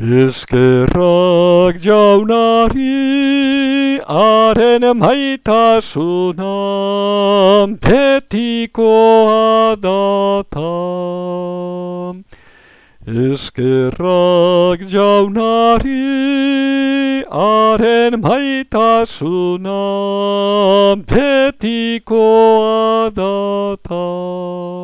Eskerrak jaunari haren maitasuna betikoa data. Eskerrak jaunari haren maitasuna betikoa data.